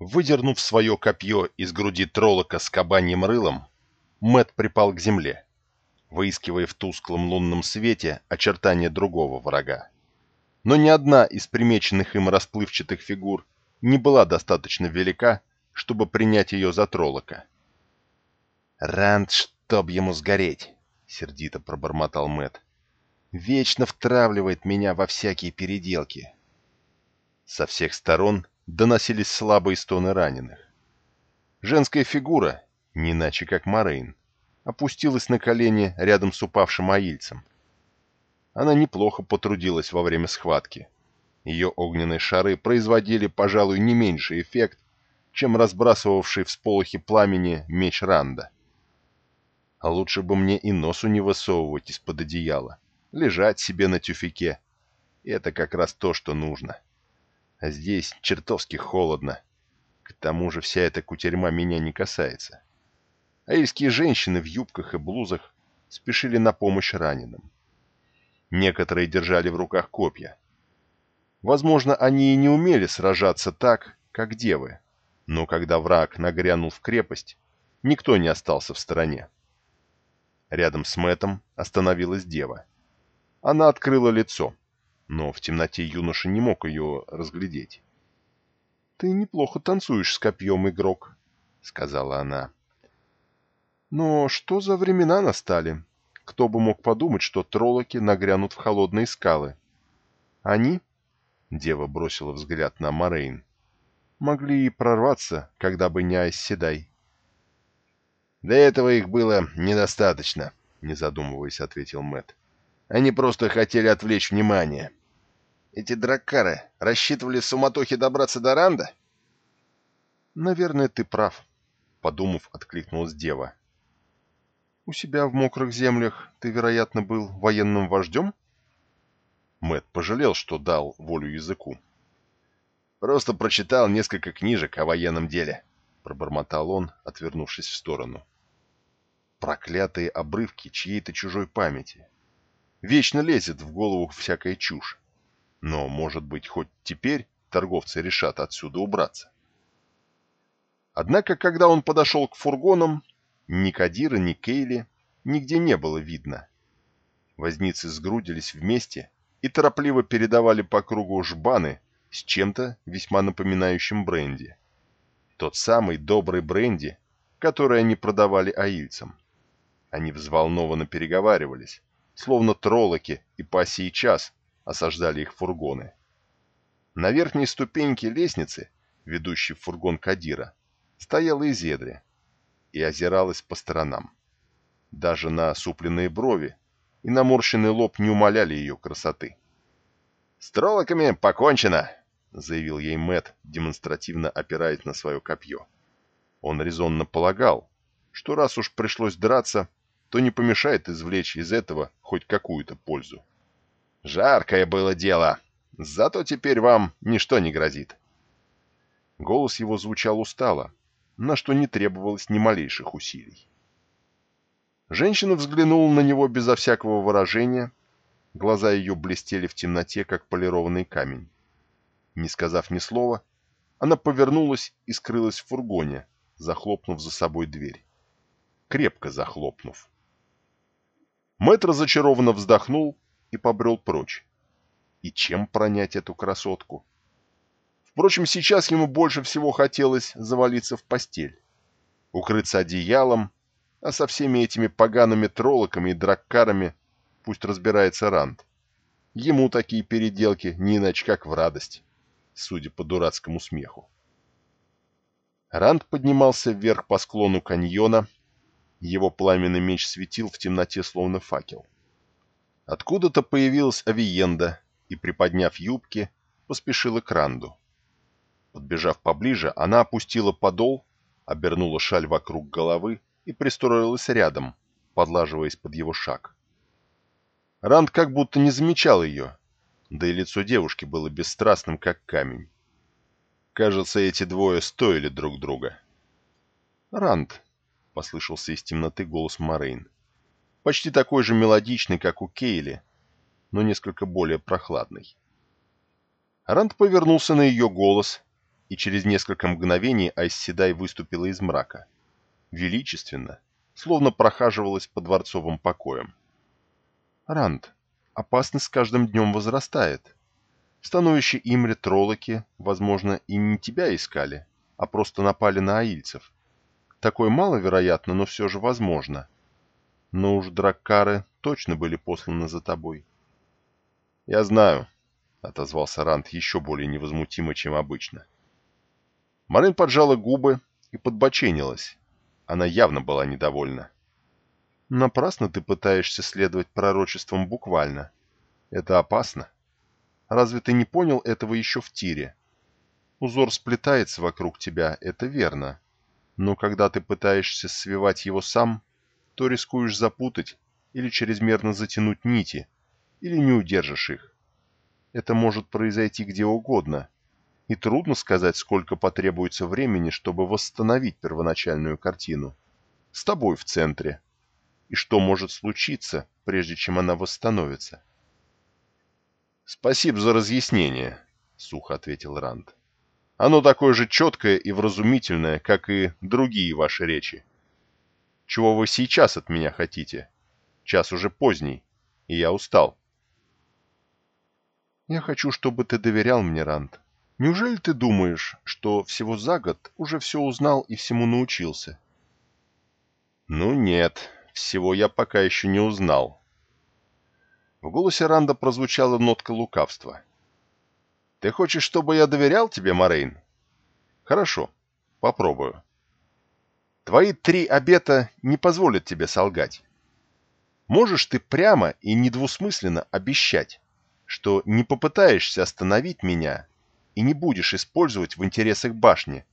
Выдернув свое копье из груди троллока с кабаньим рылом, Мэт припал к земле, выискивая в тусклом лунном свете очертания другого врага. Но ни одна из примеченных им расплывчатых фигур не была достаточно велика, чтобы принять ее за троллока. «Ранд, чтоб ему сгореть!» — сердито пробормотал Мэт. «Вечно втравливает меня во всякие переделки». Со всех сторон доносились слабые стоны раненых. Женская фигура, не иначе как Морейн, опустилась на колени рядом с упавшим аильцем. Она неплохо потрудилась во время схватки. Ее огненные шары производили, пожалуй, не меньший эффект, чем разбрасывавший всполохи пламени меч Ранда. А лучше бы мне и носу не высовывать из-под одеяла, лежать себе на тюфике. Это как раз то, что нужно. А здесь чертовски холодно. К тому же вся эта кутерьма меня не касается. Аильские женщины в юбках и блузах спешили на помощь раненым. Некоторые держали в руках копья. Возможно, они и не умели сражаться так, как девы, но когда враг нагрянул в крепость, никто не остался в стороне. Рядом с Мэтом остановилась дева. Она открыла лицо, но в темноте юноша не мог ее разглядеть. «Ты неплохо танцуешь с копьем, игрок», — сказала она. «Но что за времена настали? Кто бы мог подумать, что троллоки нагрянут в холодные скалы? Они, — дева бросила взгляд на Морейн, — могли и прорваться, когда бы не Айсседай. «До этого их было недостаточно», — не задумываясь, ответил Мэт. «Они просто хотели отвлечь внимание. Эти драккары рассчитывали в суматохе добраться до Ранда?» «Наверное, ты прав», — подумав, откликнулась дева. «У себя в мокрых землях ты, вероятно, был военным вождем?» Мэт пожалел, что дал волю языку. «Просто прочитал несколько книжек о военном деле», — пробормотал он, отвернувшись в сторону проклятые обрывки чьей-то чужой памяти. Вечно лезет в голову всякая чушь. Но, может быть, хоть теперь торговцы решат отсюда убраться. Однако, когда он подошел к фургонам, ни Кадира, ни Кейли нигде не было видно. Возницы сгрудились вместе и торопливо передавали по кругу жбаны с чем-то весьма напоминающим бренди. Тот самый добрый бренди, который они продавали аильцам. Они взволнованно переговаривались, словно троллоки и по сей час осаждали их фургоны. На верхней ступеньке лестницы, ведущей в фургон Кадира, стояла Изедри и озиралась по сторонам. Даже на супленные брови и наморщенный лоб не умаляли ее красоты. «С троллоками покончено!» — заявил ей Мэт, демонстративно опираясь на свое копье. Он резонно полагал, что раз уж пришлось драться, то не помешает извлечь из этого хоть какую-то пользу. «Жаркое было дело, зато теперь вам ничто не грозит». Голос его звучал устало, на что не требовалось ни малейших усилий. Женщина взглянула на него безо всякого выражения, глаза ее блестели в темноте, как полированный камень. Не сказав ни слова, она повернулась и скрылась в фургоне, захлопнув за собой дверь. Крепко захлопнув. Мэтт разочарованно вздохнул и побрел прочь. И чем пронять эту красотку? Впрочем, сейчас ему больше всего хотелось завалиться в постель, укрыться одеялом, а со всеми этими погаными троллоками и драккарами пусть разбирается Ранд. Ему такие переделки не иначе как в радость, судя по дурацкому смеху. Ранд поднимался вверх по склону каньона, его пламенный меч светил в темноте, словно факел. Откуда-то появилась Авиенда и, приподняв юбки, поспешила к Ранду. Подбежав поближе, она опустила подол, обернула шаль вокруг головы и пристроилась рядом, подлаживаясь под его шаг. Ранд как будто не замечал ее, да и лицо девушки было бесстрастным, как камень. Кажется, эти двое стоили друг друга. «Ранд», — послышался из темноты голос Морейн. Почти такой же мелодичный, как у Кейли, но несколько более прохладный. Ранд повернулся на ее голос и через несколько мгновений Айсседай выступила из мрака. Величественно, словно прохаживалась по дворцовым покоям. «Ранд, опасность с каждым днем возрастает. Становище Имре троллоки, возможно, и не тебя искали, а просто напали на аильцев. Такое маловероятно, но все же возможно. Но уж драккары точно были посланы за тобой». «Я знаю», — отозвался Ранд еще более невозмутимо, чем обычно. Марин поджала губы и подбоченилась. Она явно была недовольна. «Напрасно ты пытаешься следовать пророчествам буквально. Это опасно. Разве ты не понял этого еще в тире? Узор сплетается вокруг тебя, это верно. Но когда ты пытаешься свивать его сам, то рискуешь запутать или чрезмерно затянуть нити, или не удержишь их. Это может произойти где угодно, и трудно сказать, сколько потребуется времени, чтобы восстановить первоначальную картину. С тобой в центре. И что может случиться, прежде чем она восстановится? «Спасибо за разъяснение», — сухо ответил Ранд. «Оно такое же четкое и вразумительное, как и другие ваши речи. Чего вы сейчас от меня хотите? Час уже поздний, и я устал». «Я хочу, чтобы ты доверял мне, Ранд», Неужели ты думаешь, что всего за год уже все узнал и всему научился? Ну нет, всего я пока еще не узнал. В голосе Ранда прозвучала нотка лукавства. Ты хочешь, чтобы я доверял тебе, Морейн? Хорошо, попробую. Твои три обета не позволят тебе солгать. Можешь ты прямо и недвусмысленно обещать, что не попытаешься остановить меня и не будешь использовать в интересах башни,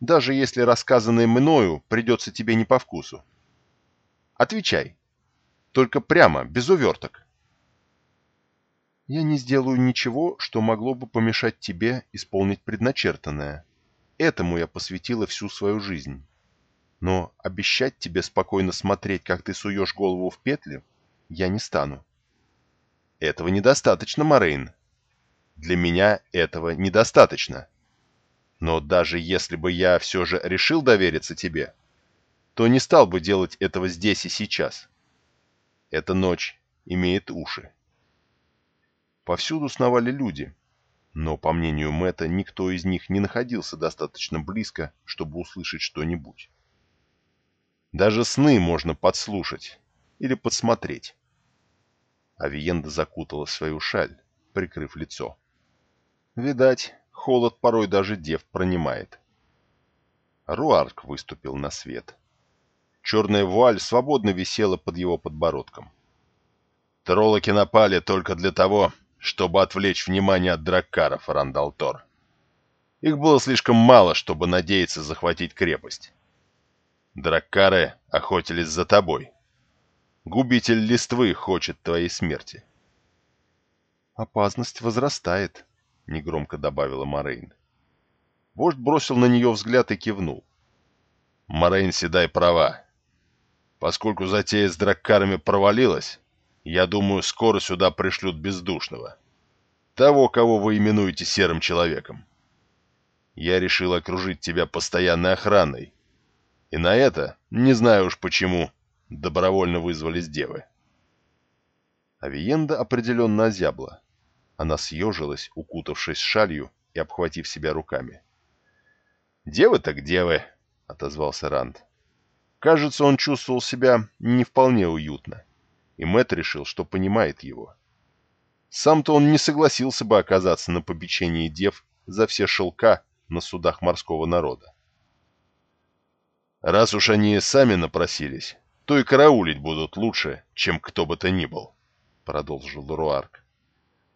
даже если рассказанное мною придется тебе не по вкусу. Отвечай. Только прямо, без уверток. Я не сделаю ничего, что могло бы помешать тебе исполнить предначертанное. Этому я посвятила всю свою жизнь. Но обещать тебе спокойно смотреть, как ты суешь голову в петли, я не стану. Этого недостаточно, Морейн. Для меня этого недостаточно. Но даже если бы я все же решил довериться тебе, то не стал бы делать этого здесь и сейчас. Эта ночь имеет уши. Повсюду сновали люди, но, по мнению Мэтта, никто из них не находился достаточно близко, чтобы услышать что-нибудь. Даже сны можно подслушать или подсмотреть. Авиенда закутала свою шаль, прикрыв лицо. Видать, холод порой даже дев пронимает. Руарк выступил на свет. Черная вуаль свободно висела под его подбородком. Троллоки напали только для того, чтобы отвлечь внимание от драккаров, Ранд ал'Тор. Их было слишком мало, чтобы надеяться захватить крепость. Драккары охотились за тобой. Губитель листвы хочет твоей смерти. Опасность возрастает, — негромко добавила Морейн. Вождь бросил на нее взгляд и кивнул. «Морейн Седай права. Поскольку затея с драккарами провалилась, я думаю, скоро сюда пришлют бездушного. Того, кого вы именуете серым человеком. Я решил окружить тебя постоянной охраной. И на это, не знаю уж почему, добровольно вызвались девы». Авиенда определенно озябла. Она съежилась, укутавшись шалью и обхватив себя руками. «Девы так девы», — отозвался Ранд. Кажется, он чувствовал себя не вполне уютно, и Мэт решил, что понимает его. Сам-то он не согласился бы оказаться на попечении дев за все шелка на судах морского народа. «Раз уж они сами напросились, то и караулить будут лучше, чем кто бы то ни был», — продолжил Руарк.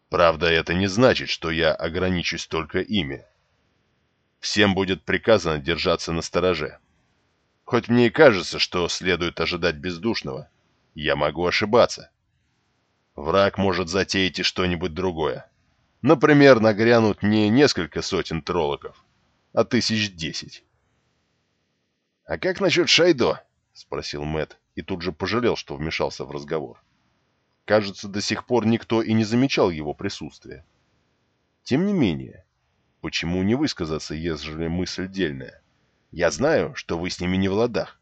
Правда, это не значит, что я ограничусь только ими. Всем будет приказано держаться на стороже. Хоть мне и кажется, что следует ожидать бездушного, я могу ошибаться. Враг может затеять и что-нибудь другое. Например, нагрянут не несколько сотен троллоков, а тысяч десять. «А как насчет Шайдо?» — спросил Мэт и тут же пожалел, что вмешался в разговор. Кажется, до сих пор никто и не замечал его присутствия. Тем не менее, Почему не высказаться, ежели мысль дельная? Я знаю, что вы с ними не в ладах.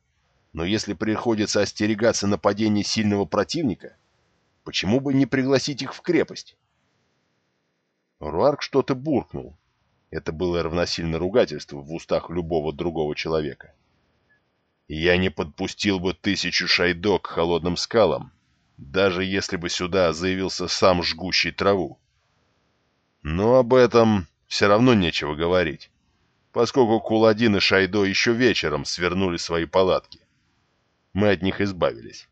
Но если приходится остерегаться нападения сильного противника, почему бы не пригласить их в крепость? Руарк что-то буркнул. Это было равносильно ругательству в устах любого другого человека. Я не подпустил бы тысячу шайдок к холодным скалам, даже если бы сюда заявился сам жгущий траву. Но об этом все равно нечего говорить, поскольку Куладин и Шайдо еще вечером свернули свои палатки. Мы от них избавились.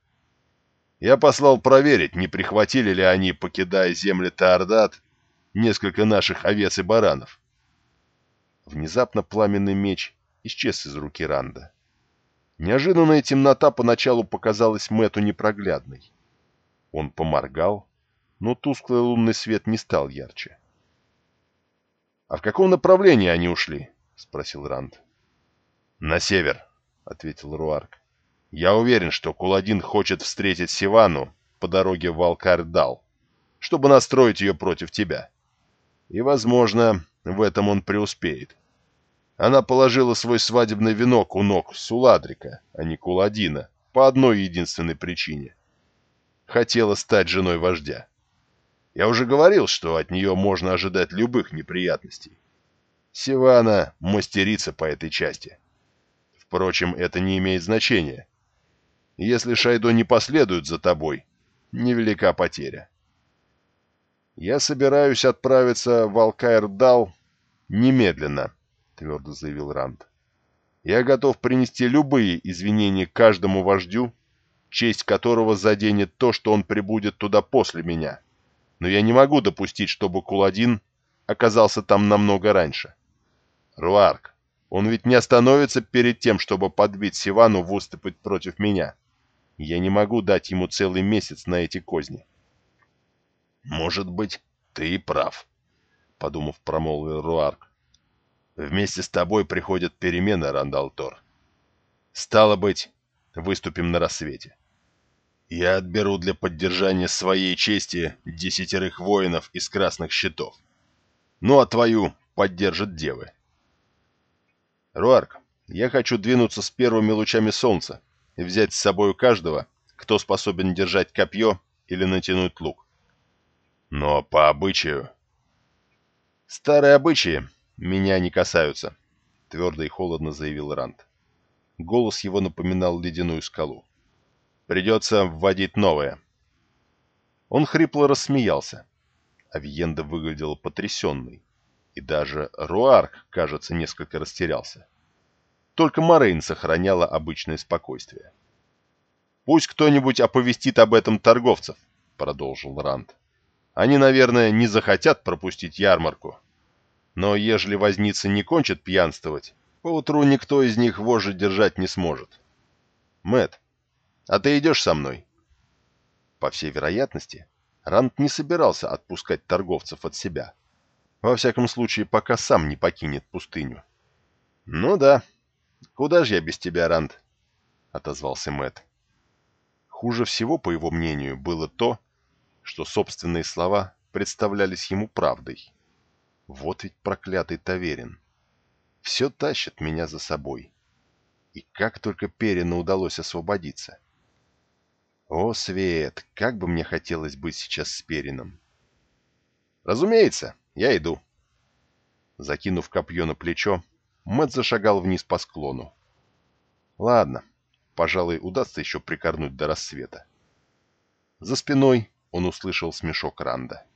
Я послал проверить, не прихватили ли они, покидая земли Таордат, несколько наших овец и баранов. Внезапно пламенный меч исчез из руки Ранда. Неожиданная темнота поначалу показалась Мэту непроглядной. Он поморгал, но тусклый лунный свет не стал ярче. «А в каком направлении они ушли?» — спросил Ранд. «На север», — ответил Руарк. «Я уверен, что Куладин хочет встретить Сивану по дороге в Алкардал, чтобы настроить ее против тебя. И, возможно, в этом он преуспеет. Она положила свой свадебный венок у ног Суладрика, а не Куладина, по одной единственной причине. Хотела стать женой вождя. Я уже говорил, что от нее можно ожидать любых неприятностей. Сивана — мастерица по этой части. Впрочем, это не имеет значения. Если Шайдо не последует за тобой, невелика потеря. Я собираюсь отправиться в Алкаэрдал немедленно, — твердо заявил Ранд. «Я готов принести любые извинения каждому вождю, честь которого заденет то, что он прибудет туда после меня. Но я не могу допустить, чтобы Куладин оказался там намного раньше. Руарк, он ведь не остановится перед тем, чтобы подбить Сивану выступить против меня. Я не могу дать ему целый месяц на эти козни». «Может быть, ты и прав», — подумав, промолвил Руарк. Вместе с тобой приходят перемены, Рандалтор. Стало быть, выступим на рассвете. Я отберу для поддержания своей чести десятерых воинов из красных щитов. Ну а твою поддержат девы. Руарк, я хочу двинуться с первыми лучами солнца и взять с собой каждого, кто способен держать копье или натянуть лук. Но по обычаю... Старые обычаи «Меня не касаются», — твердо и холодно заявил Ранд. Голос его напоминал ледяную скалу. «Придется вводить новое». Он хрипло рассмеялся. Авиенда выглядела потрясенной, и даже Руарк, кажется, несколько растерялся. Только Морейн сохраняла обычное спокойствие. «Пусть кто-нибудь оповестит об этом торговцев», — продолжил Ранд. «Они, наверное, не захотят пропустить ярмарку, но ежели возница не кончит пьянствовать, поутру никто из них вожжи держать не сможет. Мэт, а ты идешь со мной? По всей вероятности, Ранд не собирался отпускать торговцев от себя. Во всяком случае, пока сам не покинет пустыню. Ну да. Куда же я без тебя, Ранд? отозвался Мэт. Хуже всего, по его мнению, было то, что собственные слова представлялись ему правдой. Вот ведь проклятый Таверин. Все тащит меня за собой. И как только Перину удалось освободиться. О, Свет, как бы мне хотелось быть сейчас с Перином. Разумеется, я иду. Закинув копье на плечо, Мэтт зашагал вниз по склону. Ладно, пожалуй, удастся еще прикорнуть до рассвета. За спиной он услышал смешок Ранда.